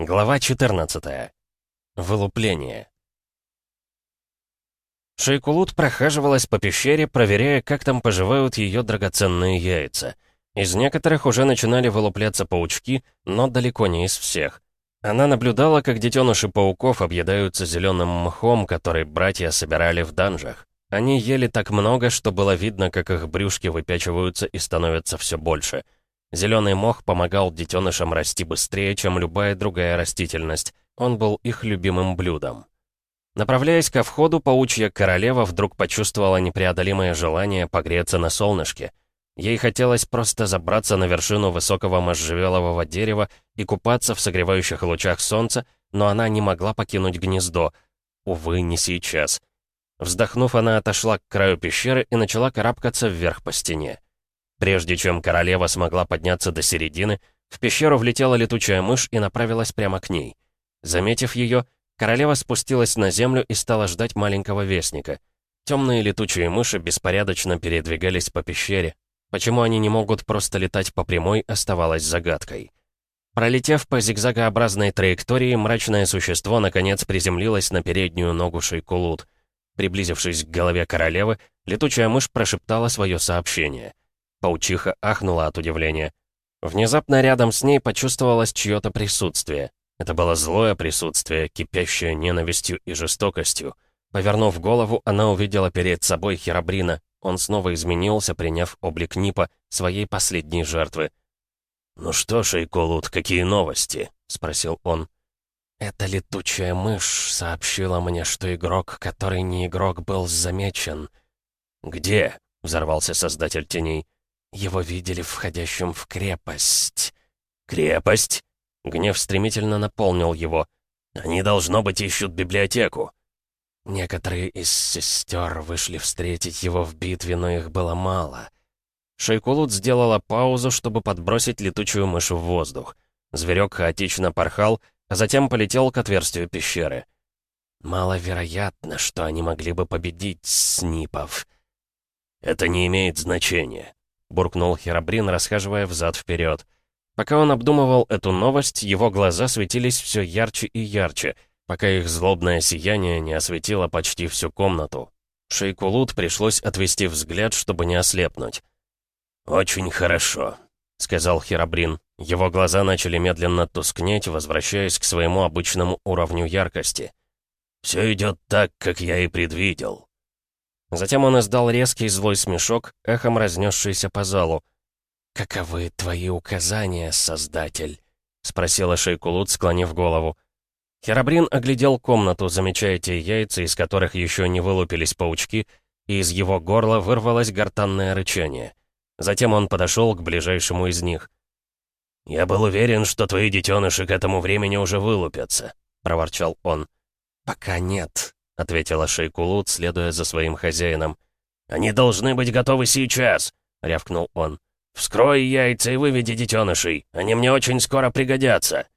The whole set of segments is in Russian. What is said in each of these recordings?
Глава 14. Вылупление. Шейкулут прохаживалась по пещере, проверяя, как там поживают ее драгоценные яйца. Из некоторых уже начинали вылупляться паучки, но далеко не из всех. Она наблюдала, как детеныши пауков объедаются зеленым мхом, который братья собирали в данжах. Они ели так много, что было видно, как их брюшки выпячиваются и становятся все больше — Зеленый мох помогал детенышам расти быстрее, чем любая другая растительность. Он был их любимым блюдом. Направляясь ко входу, паучья королева вдруг почувствовала непреодолимое желание погреться на солнышке. Ей хотелось просто забраться на вершину высокого можжевелового дерева и купаться в согревающих лучах солнца, но она не могла покинуть гнездо. Увы, не сейчас. Вздохнув, она отошла к краю пещеры и начала карабкаться вверх по стене. Прежде чем королева смогла подняться до середины, в пещеру влетела летучая мышь и направилась прямо к ней. Заметив ее, королева спустилась на землю и стала ждать маленького вестника. Темные летучие мыши беспорядочно передвигались по пещере. Почему они не могут просто летать по прямой, оставалось загадкой. Пролетев по зигзагообразной траектории, мрачное существо наконец приземлилось на переднюю ногу Шейкулут. Приблизившись к голове королевы, летучая мышь прошептала свое сообщение — Паучиха ахнула от удивления. Внезапно рядом с ней почувствовалось чье-то присутствие. Это было злое присутствие, кипящее ненавистью и жестокостью. Повернув голову, она увидела перед собой Херабрина. Он снова изменился, приняв облик Нипа, своей последней жертвы. «Ну что, Шейколут, какие новости?» — спросил он. «Эта летучая мышь сообщила мне, что игрок, который не игрок, был замечен». «Где?» — взорвался Создатель Теней. Его видели входящим в крепость. «Крепость?» Гнев стремительно наполнил его. «Они, должно быть, ищут библиотеку». Некоторые из сестер вышли встретить его в битве, но их было мало. Шейкулут сделала паузу, чтобы подбросить летучую мышь в воздух. Зверек хаотично порхал, а затем полетел к отверстию пещеры. Маловероятно, что они могли бы победить снипов. «Это не имеет значения. — буркнул Херабрин, расхаживая взад-вперед. Пока он обдумывал эту новость, его глаза светились все ярче и ярче, пока их злобное сияние не осветило почти всю комнату. Шейкулут пришлось отвести взгляд, чтобы не ослепнуть. «Очень хорошо», — сказал Херабрин. Его глаза начали медленно тускнеть, возвращаясь к своему обычному уровню яркости. «Все идет так, как я и предвидел». Затем он издал резкий злой смешок, эхом разнесшийся по залу. «Каковы твои указания, Создатель?» — спросила Шейкулут, склонив голову. Херабрин оглядел комнату, замечая те яйца, из которых еще не вылупились паучки, и из его горла вырвалось гортанное рычание. Затем он подошел к ближайшему из них. «Я был уверен, что твои детеныши к этому времени уже вылупятся», — проворчал он. «Пока нет», — ответила Шейкулут, следуя за своим хозяином. «Они должны быть готовы сейчас!» — рявкнул он. «Вскрой яйца и выведи детенышей! Они мне очень скоро пригодятся!»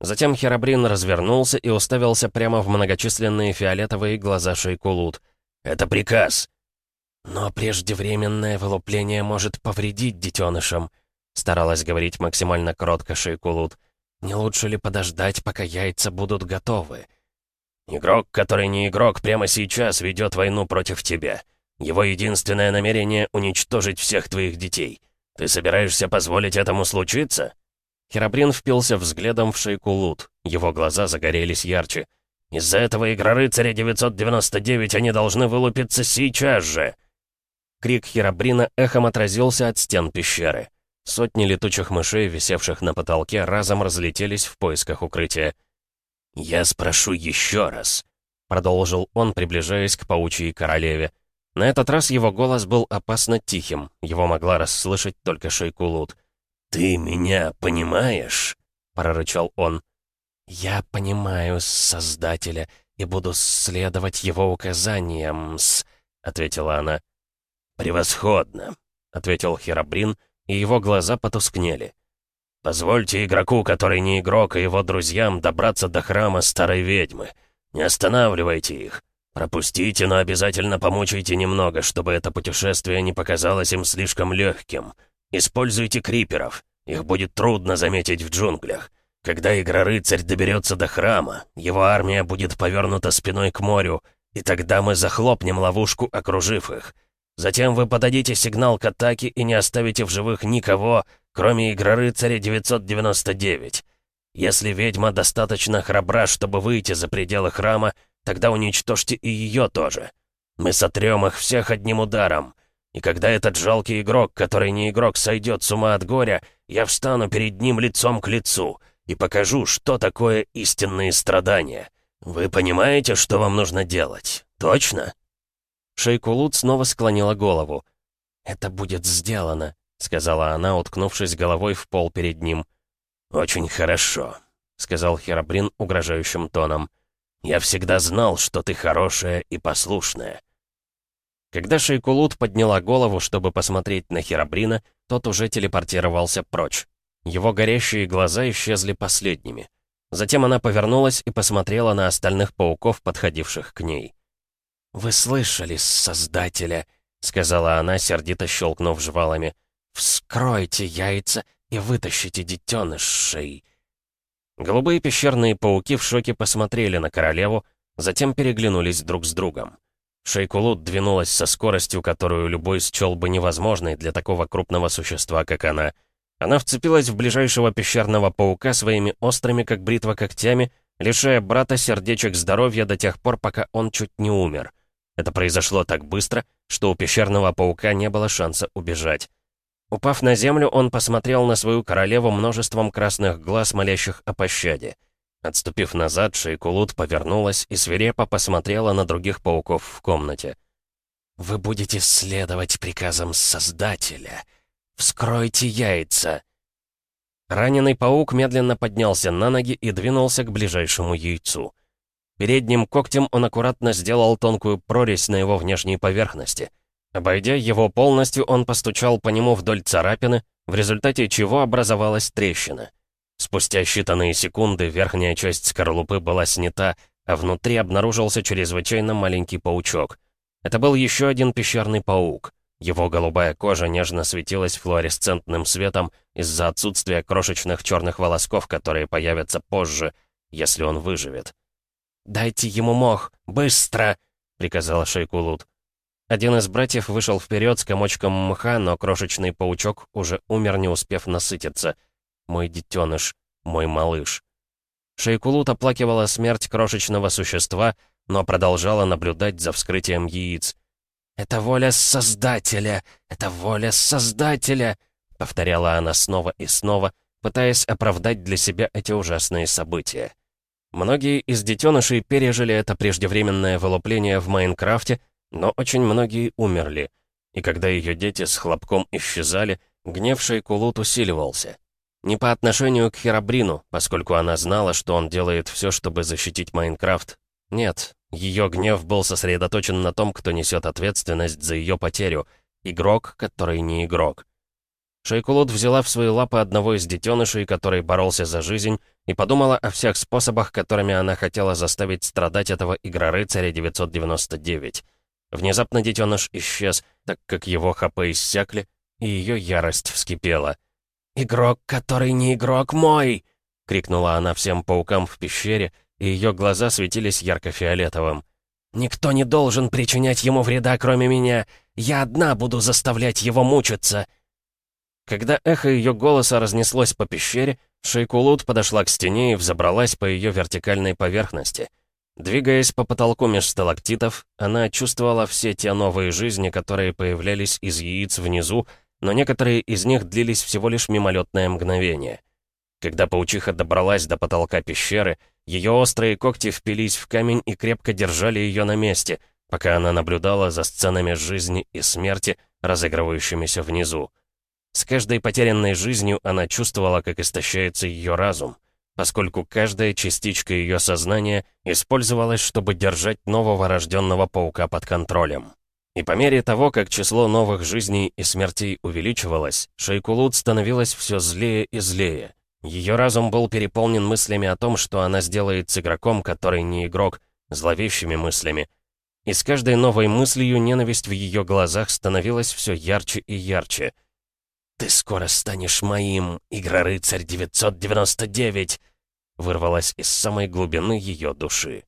Затем Херабрин развернулся и уставился прямо в многочисленные фиолетовые глаза Шейкулут. «Это приказ!» «Но преждевременное вылупление может повредить детенышам», — старалась говорить максимально кротко Шейкулут. «Не лучше ли подождать, пока яйца будут готовы?» Игрок, который не игрок, прямо сейчас ведет войну против тебя. Его единственное намерение — уничтожить всех твоих детей. Ты собираешься позволить этому случиться?» Херабрин впился взглядом в шейку Лут. Его глаза загорелись ярче. «Из-за этого Игрорыцаря 999 они должны вылупиться сейчас же!» Крик Херабрина эхом отразился от стен пещеры. Сотни летучих мышей, висевших на потолке, разом разлетелись в поисках укрытия. «Я спрошу еще раз», — продолжил он, приближаясь к паучьей королеве. На этот раз его голос был опасно тихим, его могла расслышать только Шейкулут. «Ты меня понимаешь?» — прорычал он. «Я понимаю Создателя и буду следовать его указаниям, с...» — ответила она. «Превосходно», — ответил Херабрин, и его глаза потускнели. Позвольте игроку, который не игрок, и его друзьям добраться до храма старой ведьмы. Не останавливайте их. Пропустите, но обязательно помучайте немного, чтобы это путешествие не показалось им слишком легким. Используйте криперов. Их будет трудно заметить в джунглях. Когда Игрорыцарь доберется до храма, его армия будет повернута спиной к морю, и тогда мы захлопнем ловушку, окружив их. Затем вы подадите сигнал к атаке и не оставите в живых никого, кроме Игрорыцаря 999. Если ведьма достаточно храбра, чтобы выйти за пределы храма, тогда уничтожьте и ее тоже. Мы сотрем их всех одним ударом. И когда этот жалкий игрок, который не игрок, сойдет с ума от горя, я встану перед ним лицом к лицу и покажу, что такое истинные страдания. Вы понимаете, что вам нужно делать? Точно?» Шейкулут снова склонила голову. «Это будет сделано», — сказала она, уткнувшись головой в пол перед ним. «Очень хорошо», — сказал Херабрин угрожающим тоном. «Я всегда знал, что ты хорошая и послушная». Когда Шейкулут подняла голову, чтобы посмотреть на Херабрина, тот уже телепортировался прочь. Его горящие глаза исчезли последними. Затем она повернулась и посмотрела на остальных пауков, подходивших к ней. «Вы слышали, Создателя?» — сказала она, сердито щелкнув жвалами. «Вскройте яйца и вытащите детенышей». Голубые пещерные пауки в шоке посмотрели на королеву, затем переглянулись друг с другом. Шейкулут двинулась со скоростью, которую любой счел бы невозможной для такого крупного существа, как она. Она вцепилась в ближайшего пещерного паука своими острыми, как бритва, когтями, лишая брата сердечек здоровья до тех пор, пока он чуть не умер. Это произошло так быстро, что у пещерного паука не было шанса убежать. Упав на землю, он посмотрел на свою королеву множеством красных глаз, молящих о пощаде. Отступив назад, Шейкулут повернулась и свирепо посмотрела на других пауков в комнате. «Вы будете следовать приказам Создателя. Вскройте яйца!» Раненый паук медленно поднялся на ноги и двинулся к ближайшему яйцу. Передним когтем он аккуратно сделал тонкую прорезь на его внешней поверхности. Обойдя его полностью, он постучал по нему вдоль царапины, в результате чего образовалась трещина. Спустя считанные секунды верхняя часть скорлупы была снята, а внутри обнаружился чрезвычайно маленький паучок. Это был еще один пещерный паук. Его голубая кожа нежно светилась флуоресцентным светом из-за отсутствия крошечных черных волосков, которые появятся позже, если он выживет. «Дайте ему мох! Быстро!» — приказала Шейкулут. Один из братьев вышел вперед с комочком мха, но крошечный паучок уже умер, не успев насытиться. Мой детеныш, мой малыш. Шейкулут оплакивала смерть крошечного существа, но продолжала наблюдать за вскрытием яиц. «Это воля Создателя! Это воля Создателя!» — повторяла она снова и снова, пытаясь оправдать для себя эти ужасные события. Многие из детенышей пережили это преждевременное вылупление в Майнкрафте, но очень многие умерли. И когда ее дети с хлопком исчезали, гнев Шейкулут усиливался. Не по отношению к Херабрину, поскольку она знала, что он делает все, чтобы защитить Майнкрафт. Нет, ее гнев был сосредоточен на том, кто несет ответственность за ее потерю. Игрок, который не игрок. Шейкулут взяла в свои лапы одного из детенышей, который боролся за жизнь, и подумала о всех способах, которыми она хотела заставить страдать этого игрорыцаря 999. Внезапно детеныш исчез, так как его ХП иссякли, и ее ярость вскипела. «Игрок, который не игрок мой!» — крикнула она всем паукам в пещере, и ее глаза светились ярко-фиолетовым. «Никто не должен причинять ему вреда, кроме меня! Я одна буду заставлять его мучиться!» Когда эхо ее голоса разнеслось по пещере, Шейкулут подошла к стене и взобралась по ее вертикальной поверхности. Двигаясь по потолку меж сталактитов, она чувствовала все те новые жизни, которые появлялись из яиц внизу, но некоторые из них длились всего лишь мимолетное мгновение. Когда паучиха добралась до потолка пещеры, ее острые когти впились в камень и крепко держали ее на месте, пока она наблюдала за сценами жизни и смерти, разыгрывающимися внизу. С каждой потерянной жизнью она чувствовала, как истощается ее разум, поскольку каждая частичка ее сознания использовалась, чтобы держать нового рожденного паука под контролем. И по мере того, как число новых жизней и смертей увеличивалось, Шейкулут становилась все злее и злее. Ее разум был переполнен мыслями о том, что она сделает с игроком, который не игрок, зловещими мыслями. И с каждой новой мыслью ненависть в ее глазах становилась все ярче и ярче — «Ты скоро станешь моим, Игрорыцарь 999!» вырвалась из самой глубины ее души.